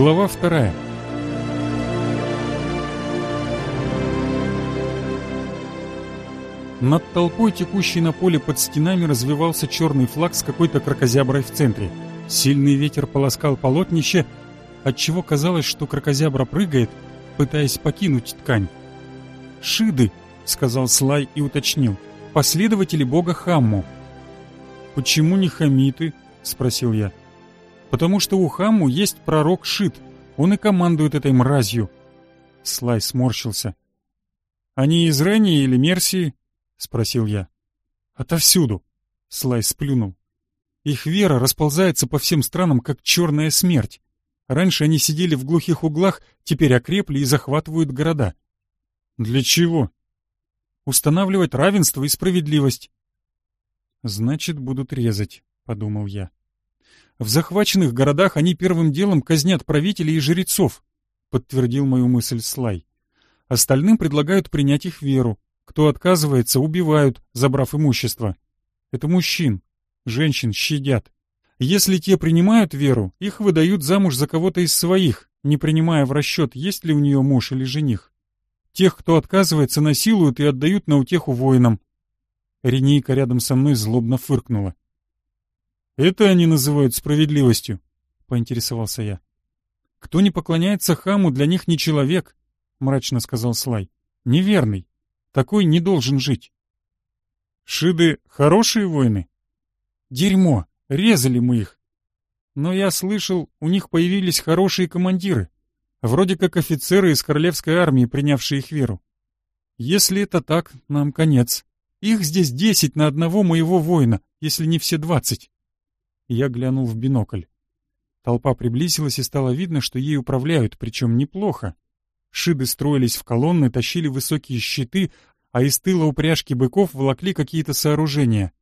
Глава вторая. Над толпой, текущей на поле под стенами, развивался черный флаг с какой-то крокозяброй в центре. Сильный ветер полоскал полотнище, отчего казалось, что крокозябра прыгает, пытаясь покинуть ткань. «Шиды», — сказал Слай и уточнил, — «последователи бога Хамму». «Почему не хамиты?» — спросил я. «Потому что у Хамму есть пророк Шид, он и командует этой мразью». Слай сморщился. «Они из Рении или Мерсии?» — спросил я. «Отовсюду!» — Слай сплюнул. «Их вера расползается по всем странам, как черная смерть. Раньше они сидели в глухих углах, теперь окрепли и захватывают города». «Для чего?» «Устанавливать равенство и справедливость». «Значит, будут резать», — подумал я. «В захваченных городах они первым делом казнят правителей и жрецов», — подтвердил мою мысль Слай. «Остальным предлагают принять их веру, кто отказывается, убивают, забрав имущество. Это мужчин. Женщин щадят. Если те принимают веру, их выдают замуж за кого-то из своих, не принимая в расчет, есть ли у нее муж или жених. Тех, кто отказывается, насилуют и отдают на утеху воинам. Ренейка рядом со мной злобно фыркнула. «Это они называют справедливостью», — поинтересовался я. «Кто не поклоняется хаму, для них не человек», — мрачно сказал Слай. «Неверный. Такой не должен жить. Шиды хорошие воины? Дерьмо, резали мы их. Но я слышал, у них появились хорошие командиры, вроде как офицеры из королевской армии, принявшие их веру. Если это так, нам конец. Их здесь десять на одного моего воина, если не все двадцать. Я глянул в бинокль. Толпа приблизилась, и стало видно, что ей управляют, причем неплохо. Шиды строились в колонны, тащили высокие щиты, а из тыла упряжки быков волокли какие-то сооружения.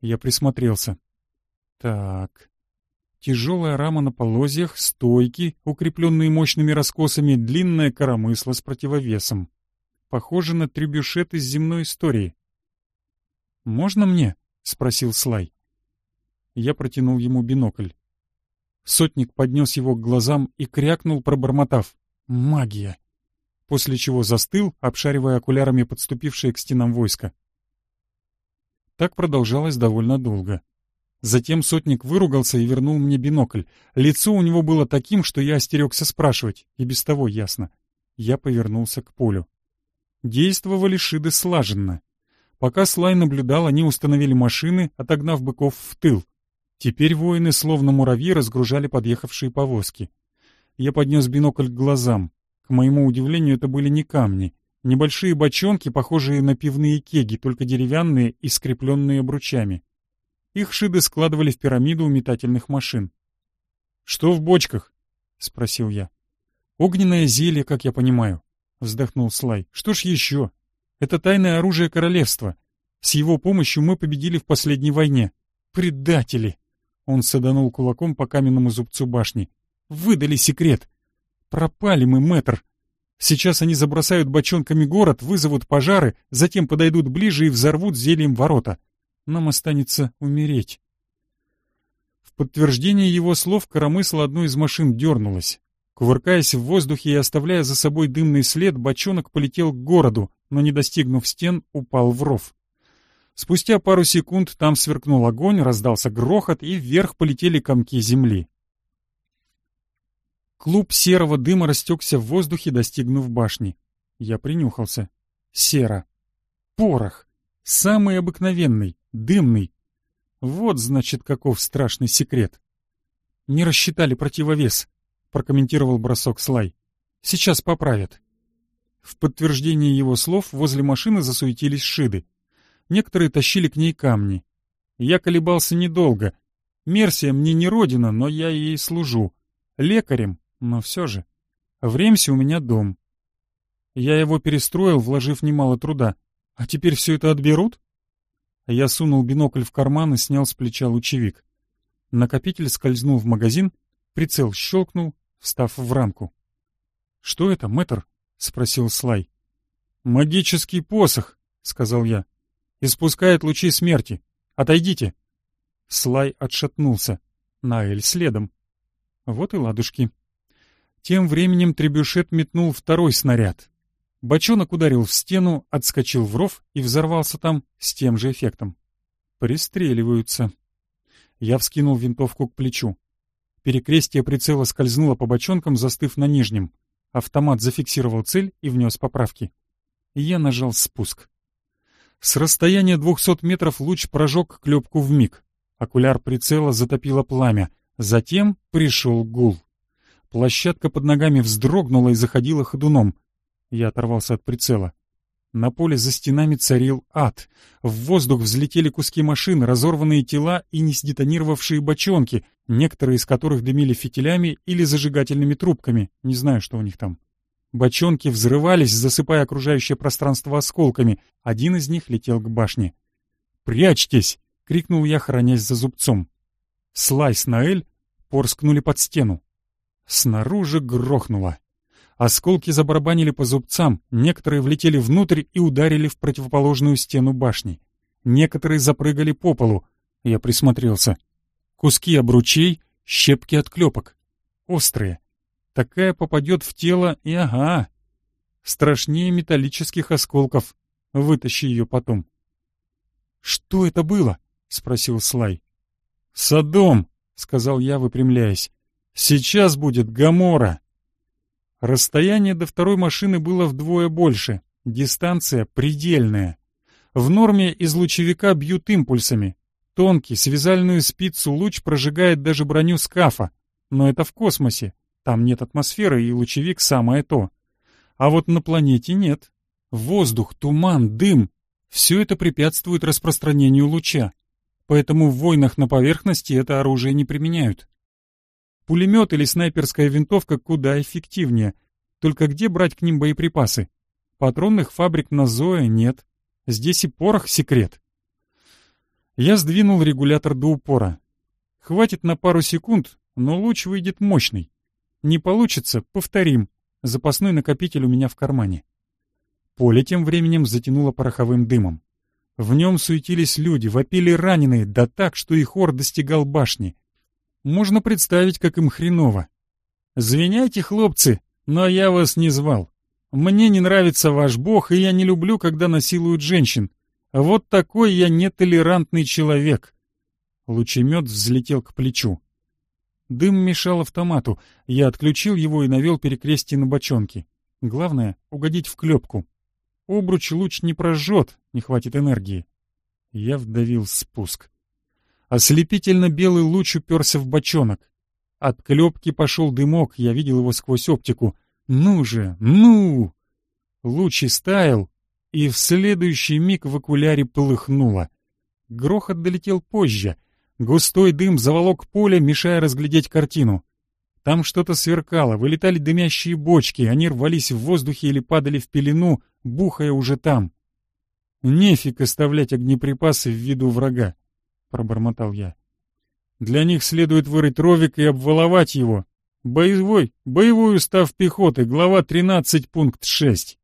Я присмотрелся. Так. Тяжелая рама на полозьях, стойки, укрепленные мощными раскосами, длинное коромысло с противовесом. Похоже на трюбюшет из земной истории. «Можно мне?» — спросил Слай. Я протянул ему бинокль. Сотник поднес его к глазам и крякнул, пробормотав. Магия! После чего застыл, обшаривая окулярами подступившее к стенам войско. Так продолжалось довольно долго. Затем сотник выругался и вернул мне бинокль. Лицо у него было таким, что я остерегся спрашивать, и без того ясно. Я повернулся к полю. Действовали шиды слаженно. Пока Слай наблюдал, они установили машины, отогнав быков в тыл. Теперь воины, словно муравьи, разгружали подъехавшие повозки. Я поднес бинокль к глазам. К моему удивлению, это были не камни. Небольшие бочонки, похожие на пивные кеги, только деревянные и скрепленные обручами. Их шиды складывали в пирамиду у метательных машин. «Что в бочках?» — спросил я. «Огненное зелье, как я понимаю», — вздохнул Слай. «Что ж еще? Это тайное оружие королевства. С его помощью мы победили в последней войне. Предатели!» Он саданул кулаком по каменному зубцу башни. Выдали секрет. Пропали мы, мэтр. Сейчас они забросают бочонками город, вызовут пожары, затем подойдут ближе и взорвут зельем ворота. Нам останется умереть. В подтверждение его слов коромысл одной из машин дернулась. Кувыркаясь в воздухе и оставляя за собой дымный след, бочонок полетел к городу, но, не достигнув стен, упал в ров. Спустя пару секунд там сверкнул огонь, раздался грохот, и вверх полетели комки земли. Клуб серого дыма растекся в воздухе, достигнув башни. Я принюхался. Сера. Порох. Самый обыкновенный, дымный. Вот, значит, каков страшный секрет. Не рассчитали противовес, прокомментировал бросок Слай. Сейчас поправят. В подтверждение его слов возле машины засуетились шиды. Некоторые тащили к ней камни. Я колебался недолго. Мерсия мне не родина, но я ей служу. Лекарем, но все же. В Ремсе у меня дом. Я его перестроил, вложив немало труда. А теперь все это отберут? Я сунул бинокль в карман и снял с плеча лучевик. Накопитель скользнул в магазин, прицел щелкнул, встав в рамку. — Что это, мэтр? — спросил Слай. — Магический посох, — сказал я. — Испускает лучи смерти. Отойдите. Слай отшатнулся. Наэль следом. Вот и ладушки. Тем временем Требюшет метнул второй снаряд. Бочонок ударил в стену, отскочил в ров и взорвался там с тем же эффектом. Пристреливаются. Я вскинул винтовку к плечу. Перекрестие прицела скользнуло по бочонкам, застыв на нижнем. Автомат зафиксировал цель и внес поправки. Я нажал спуск. С расстояния двухсот метров луч прожег клепку в миг. Окуляр прицела затопило пламя. Затем пришел гул. Площадка под ногами вздрогнула и заходила ходуном. Я оторвался от прицела. На поле за стенами царил ад. В воздух взлетели куски машин, разорванные тела и не сдетонировавшие бочонки, некоторые из которых дымили фитилями или зажигательными трубками, не знаю, что у них там. Бочонки взрывались, засыпая окружающее пространство осколками. Один из них летел к башне. «Прячьтесь!» — крикнул я, хранясь за зубцом. Слайс на Эль порскнули под стену. Снаружи грохнуло. Осколки забарабанили по зубцам, некоторые влетели внутрь и ударили в противоположную стену башни. Некоторые запрыгали по полу. Я присмотрелся. Куски обручей, щепки от клепок. Острые. Такая попадет в тело и ага. Страшнее металлических осколков. Вытащи ее потом. «Что это было?» — спросил Слай. «Содом», — сказал я, выпрямляясь. «Сейчас будет Гамора». Расстояние до второй машины было вдвое больше, дистанция предельная. В норме из лучевика бьют импульсами. Тонкий, связальную спицу луч прожигает даже броню скафа. Но это в космосе. Там нет атмосферы, и лучевик самое то. А вот на планете нет. Воздух, туман, дым — все это препятствует распространению луча. Поэтому в войнах на поверхности это оружие не применяют. Пулемет или снайперская винтовка куда эффективнее. Только где брать к ним боеприпасы? Патронных фабрик на Зоe нет. Здесь и порох секрет. Я сдвинул регулятор до упора. Хватит на пару секунд, но луч выйдет мощный. Не получится, повторим. Запасной накопитель у меня в кармане. Поле тем временем затянуло пороховым дымом. В нем суетились люди, вопили раненые, да так, что их ор достигал башни. Можно представить, как им хреново. «Звиняйте, хлопцы, но я вас не звал. Мне не нравится ваш бог, и я не люблю, когда насилуют женщин. Вот такой я нетолерантный человек». Лучемет взлетел к плечу. Дым мешал автомату. Я отключил его и навел перекрестие на бочонки. Главное — угодить в клепку. Обруч луч не прожжет, не хватит энергии. Я вдавил спуск. Ослепительно белый луч уперся в бочонок. От клепки пошел дымок, я видел его сквозь оптику. «Ну же, ну!» Луч истаял, и в следующий миг в окуляре полыхнуло. Грохот долетел позже. Густой дым заволок поле, мешая разглядеть картину. Там что-то сверкало, вылетали дымящие бочки, они рвались в воздухе или падали в пелену, бухая уже там. Нефиг оставлять огнеприпасы в виду врага пробормотал я. Для них следует вырыть ровик и обваловать его. Боевой, боевой устав пехоты, глава 13, пункт 6.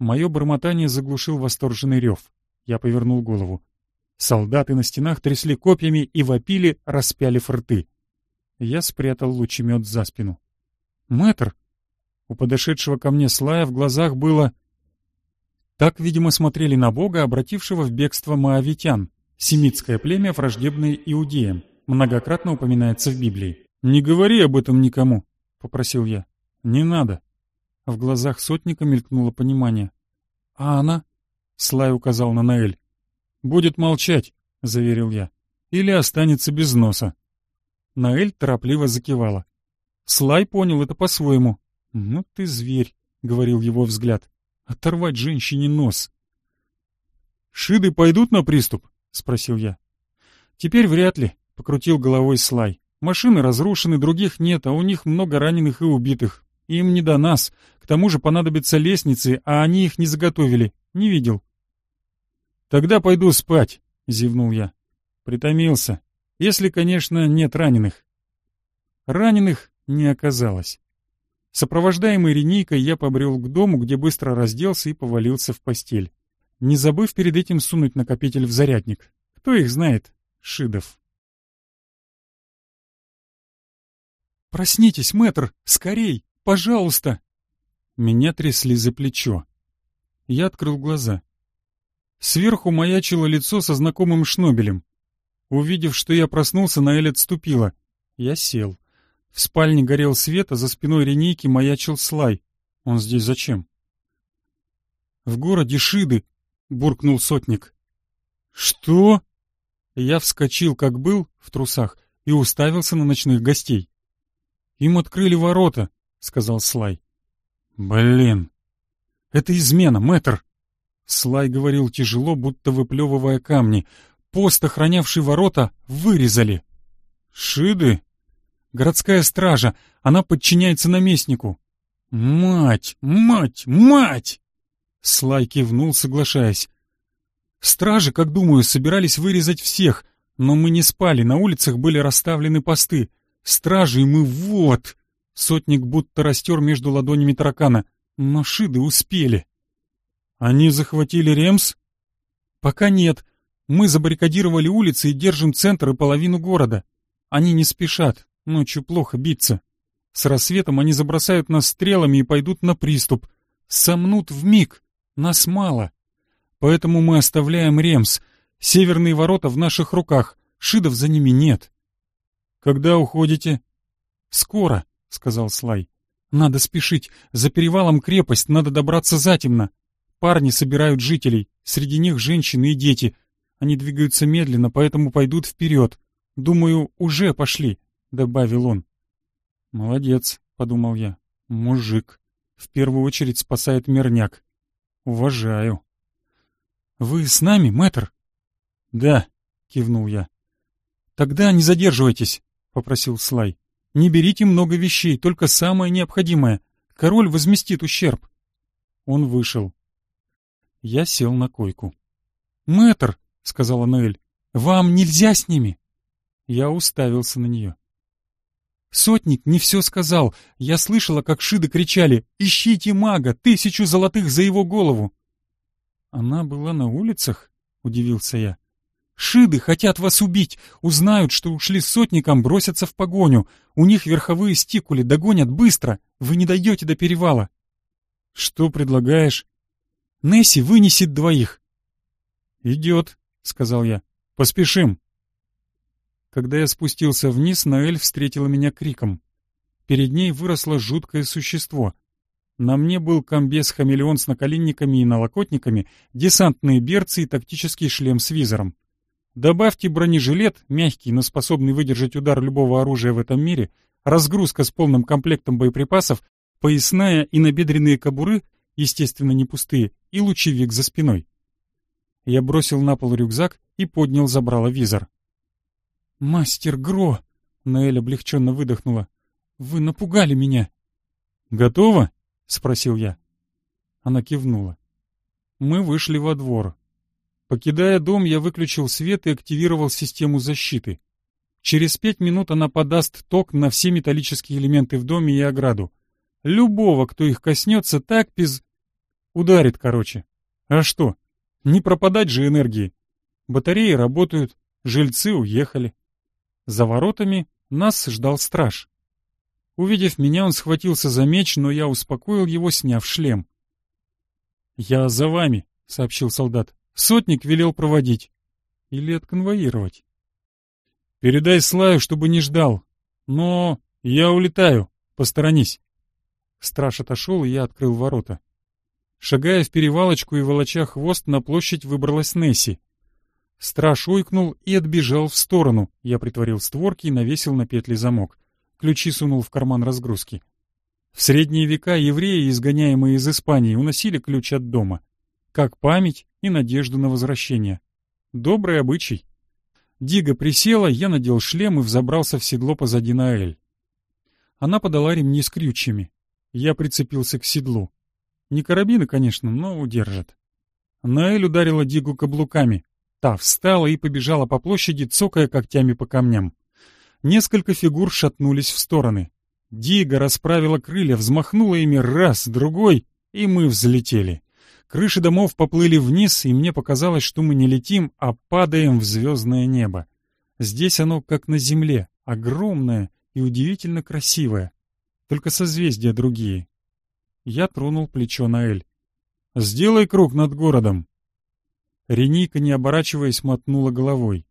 Мое бормотание заглушил восторженный рев. Я повернул голову. Солдаты на стенах трясли копьями и вопили, распялив рты. Я спрятал лучемет за спину. «Мэтр!» У подошедшего ко мне Слая в глазах было... Так, видимо, смотрели на Бога, обратившего в бегство маавитян, Семитское племя, враждебное иудеям, многократно упоминается в Библии. «Не говори об этом никому», — попросил я. «Не надо». В глазах сотника мелькнуло понимание. «А она?» — Слай указал на Наэль. «Будет молчать», — заверил я. «Или останется без носа». Наэль торопливо закивала. Слай понял это по-своему. «Ну ты зверь», — говорил его взгляд. «Оторвать женщине нос». «Шиды пойдут на приступ?» — спросил я. «Теперь вряд ли», — покрутил головой Слай. «Машины разрушены, других нет, а у них много раненых и убитых. Им не до нас. К тому же понадобятся лестницы, а они их не заготовили. Не видел». «Тогда пойду спать», — зевнул я. Притомился. Если, конечно, нет раненых. Раненых не оказалось. Сопровождаемый линейкой я побрел к дому, где быстро разделся и повалился в постель не забыв перед этим сунуть накопитель в зарядник. Кто их знает? Шидов. «Проснитесь, мэтр! Скорей! Пожалуйста!» Меня трясли за плечо. Я открыл глаза. Сверху маячило лицо со знакомым шнобелем. Увидев, что я проснулся, Наэль отступила. Я сел. В спальне горел свет, а за спиной линейки маячил Слай. Он здесь зачем? «В городе Шиды!» — буркнул сотник. «Что?» Я вскочил, как был, в трусах, и уставился на ночных гостей. «Им открыли ворота», — сказал Слай. «Блин! Это измена, мэтр!» Слай говорил тяжело, будто выплевывая камни. «Пост, охранявший ворота, вырезали!» «Шиды?» «Городская стража. Она подчиняется наместнику». «Мать! Мать! Мать!» Слай кивнул, соглашаясь. «Стражи, как думаю, собирались вырезать всех, но мы не спали, на улицах были расставлены посты. Стражи мы вот!» Сотник будто растер между ладонями таракана, но шиды успели. «Они захватили Ремс?» «Пока нет. Мы забаррикадировали улицы и держим центр и половину города. Они не спешат, ночью плохо биться. С рассветом они забросают нас стрелами и пойдут на приступ. Сомнут в миг. Нас мало. Поэтому мы оставляем Ремс. Северные ворота в наших руках. Шидов за ними нет. Когда уходите? Скоро, сказал Слай. Надо спешить. За перевалом крепость, надо добраться затемно. Парни собирают жителей, среди них женщины и дети. Они двигаются медленно, поэтому пойдут вперед. Думаю, уже пошли, добавил он. Молодец, подумал я. Мужик. В первую очередь спасает мирняк. Уважаю. Вы с нами, мэтр? Да, кивнул я. Тогда не задерживайтесь, попросил Слай. Не берите много вещей, только самое необходимое. Король возместит ущерб. Он вышел. Я сел на койку. «Мэтр», — сказала Ноэль, — «вам нельзя с ними». Я уставился на нее. Сотник не все сказал. Я слышала, как шиды кричали «Ищите мага! Тысячу золотых за его голову!» «Она была на улицах?» — удивился я. «Шиды хотят вас убить! Узнают, что ушли с сотником, бросятся в погоню. У них верховые стикули, догонят быстро. Вы не дойдете до перевала». «Что предлагаешь?» Несси вынесет двоих. «Идет», — сказал я. «Поспешим». Когда я спустился вниз, Ноэль встретила меня криком. Перед ней выросло жуткое существо. На мне был комбез-хамелеон с наколенниками и налокотниками, десантные берцы и тактический шлем с визором. Добавьте бронежилет, мягкий, но способный выдержать удар любого оружия в этом мире, разгрузка с полным комплектом боеприпасов, поясная и набедренные кобуры, естественно, не пустые, и лучевик за спиной. Я бросил на пол рюкзак и поднял забрало визор. «Мастер Гро!» — Наэль облегченно выдохнула. «Вы напугали меня!» «Готово?» — спросил я. Она кивнула. Мы вышли во двор. Покидая дом, я выключил свет и активировал систему защиты. Через пять минут она подаст ток на все металлические элементы в доме и ограду. Любого, кто их коснется, так без... Ударит, короче. А что? Не пропадать же энергии. Батареи работают, жильцы уехали. За воротами нас ждал страж. Увидев меня, он схватился за меч, но я успокоил его, сняв шлем. «Я за вами», — сообщил солдат. «Сотник велел проводить. Или отконвоировать». «Передай Слаю, чтобы не ждал. Но я улетаю. Посторонись». Страж отошел, и я открыл ворота. Шагая в перевалочку и волоча хвост, на площадь выбралась Несси. Страж ойкнул и отбежал в сторону. Я притворил створки и навесил на петли замок. Ключи сунул в карман разгрузки. В средние века евреи, изгоняемые из Испании, уносили ключ от дома. Как память и надежду на возвращение. Добрый обычай. Дига присела, я надел шлем и взобрался в седло позади Наэль. Она подала ремни с крючьями. Я прицепился к седлу. Не карабины, конечно, но удержат. Наэль ударила Дигу каблуками. Та встала и побежала по площади, цокая когтями по камням. Несколько фигур шатнулись в стороны. Дига расправила крылья, взмахнула ими раз, другой, и мы взлетели. Крыши домов поплыли вниз, и мне показалось, что мы не летим, а падаем в звездное небо. Здесь оно как на земле, огромное и удивительно красивая. Только созвездия другие. Я тронул плечо Наэль. «Сделай круг над городом!» Реника, не оборачиваясь, мотнула головой.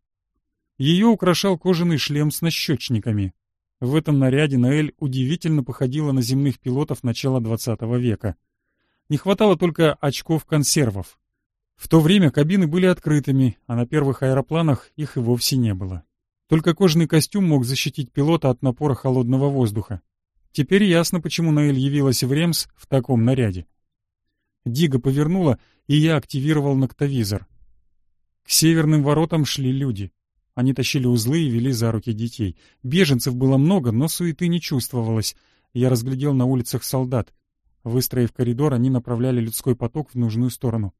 Ее украшал кожаный шлем с нащечниками. В этом наряде Наэль удивительно походила на земных пилотов начала XX века. Не хватало только очков-консервов. В то время кабины были открытыми, а на первых аэропланах их и вовсе не было. Только кожаный костюм мог защитить пилота от напора холодного воздуха. Теперь ясно, почему Наэль явилась в Ремс в таком наряде. Дига повернула, и я активировал ноктовизор. К северным воротам шли люди. Они тащили узлы и вели за руки детей. Беженцев было много, но суеты не чувствовалось. Я разглядел на улицах солдат. Выстроив коридор, они направляли людской поток в нужную сторону.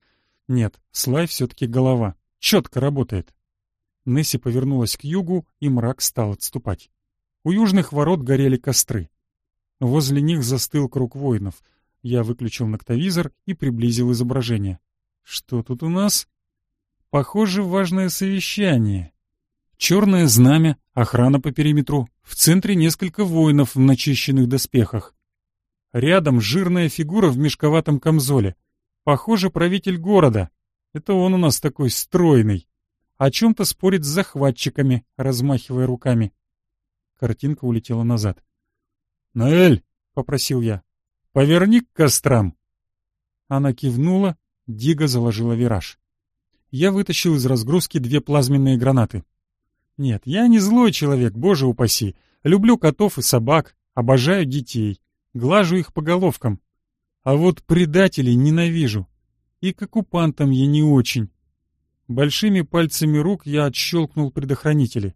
Нет, Слай все-таки голова. Четко работает. Несси повернулась к югу, и мрак стал отступать. У южных ворот горели костры. Возле них застыл круг воинов. Я выключил ноктовизор и приблизил изображение. Что тут у нас? Похоже, важное совещание. Черное знамя, охрана по периметру, в центре несколько воинов в начищенных доспехах. Рядом жирная фигура в мешковатом камзоле. Похоже, правитель города. Это он у нас такой стройный. О чем-то спорит с захватчиками, размахивая руками. Картинка улетела назад. «Наэль!» — попросил я. «Поверни к кострам!» Она кивнула, Дига заложила вираж. Я вытащил из разгрузки две плазменные гранаты. Нет, я не злой человек, боже упаси. Люблю котов и собак, обожаю детей, глажу их по головкам. А вот предателей ненавижу. И к оккупантам я не очень. Большими пальцами рук я отщелкнул предохранители.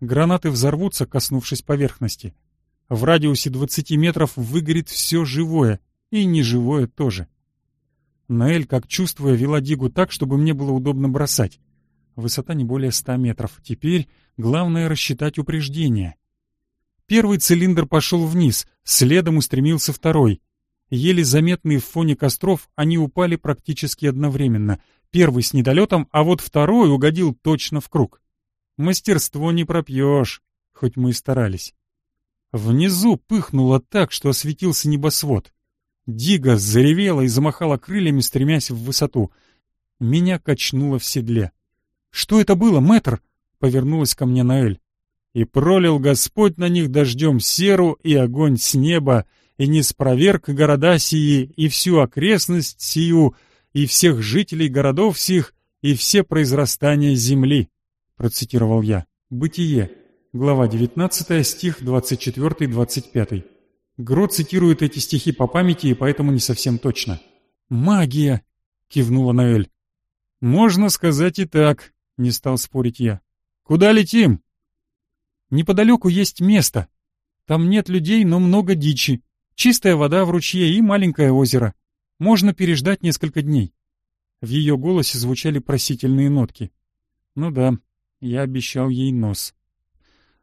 Гранаты взорвутся, коснувшись поверхности. В радиусе 20 метров выгорит все живое, и неживое тоже. Наэль, как чувствуя, вела Дигу так, чтобы мне было удобно бросать. Высота не более ста метров. Теперь главное рассчитать упреждение. Первый цилиндр пошел вниз, следом устремился второй. Еле заметные в фоне костров, они упали практически одновременно. Первый с недолетом, а вот второй угодил точно в круг. Мастерство не пропьешь, хоть мы и старались. Внизу пыхнуло так, что осветился небосвод. Дига заревела и замахала крыльями, стремясь в высоту. Меня качнуло в седле. «Что это было, мэтр?» — повернулась ко мне Наэль. «И пролил Господь на них дождем серу и огонь с неба, и не спроверг города сии, и всю окрестность сию, и всех жителей городов сих, и все произрастания земли», — процитировал я. «Бытие». Глава 19, стих 24-25. Гро цитирует эти стихи по памяти и поэтому не совсем точно. «Магия!» — кивнула Наэль. «Можно сказать и так», — не стал спорить я. «Куда летим?» «Неподалеку есть место. Там нет людей, но много дичи. Чистая вода в ручье и маленькое озеро. Можно переждать несколько дней». В ее голосе звучали просительные нотки. «Ну да, я обещал ей нос».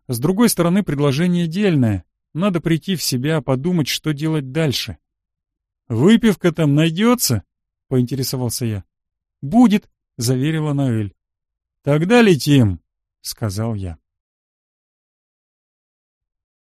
С другой стороны, предложение дельное. Надо прийти в себя, подумать, что делать дальше. «Выпивка там найдется?» — поинтересовался я. «Будет», — заверила Ноэль. «Тогда летим», — сказал я.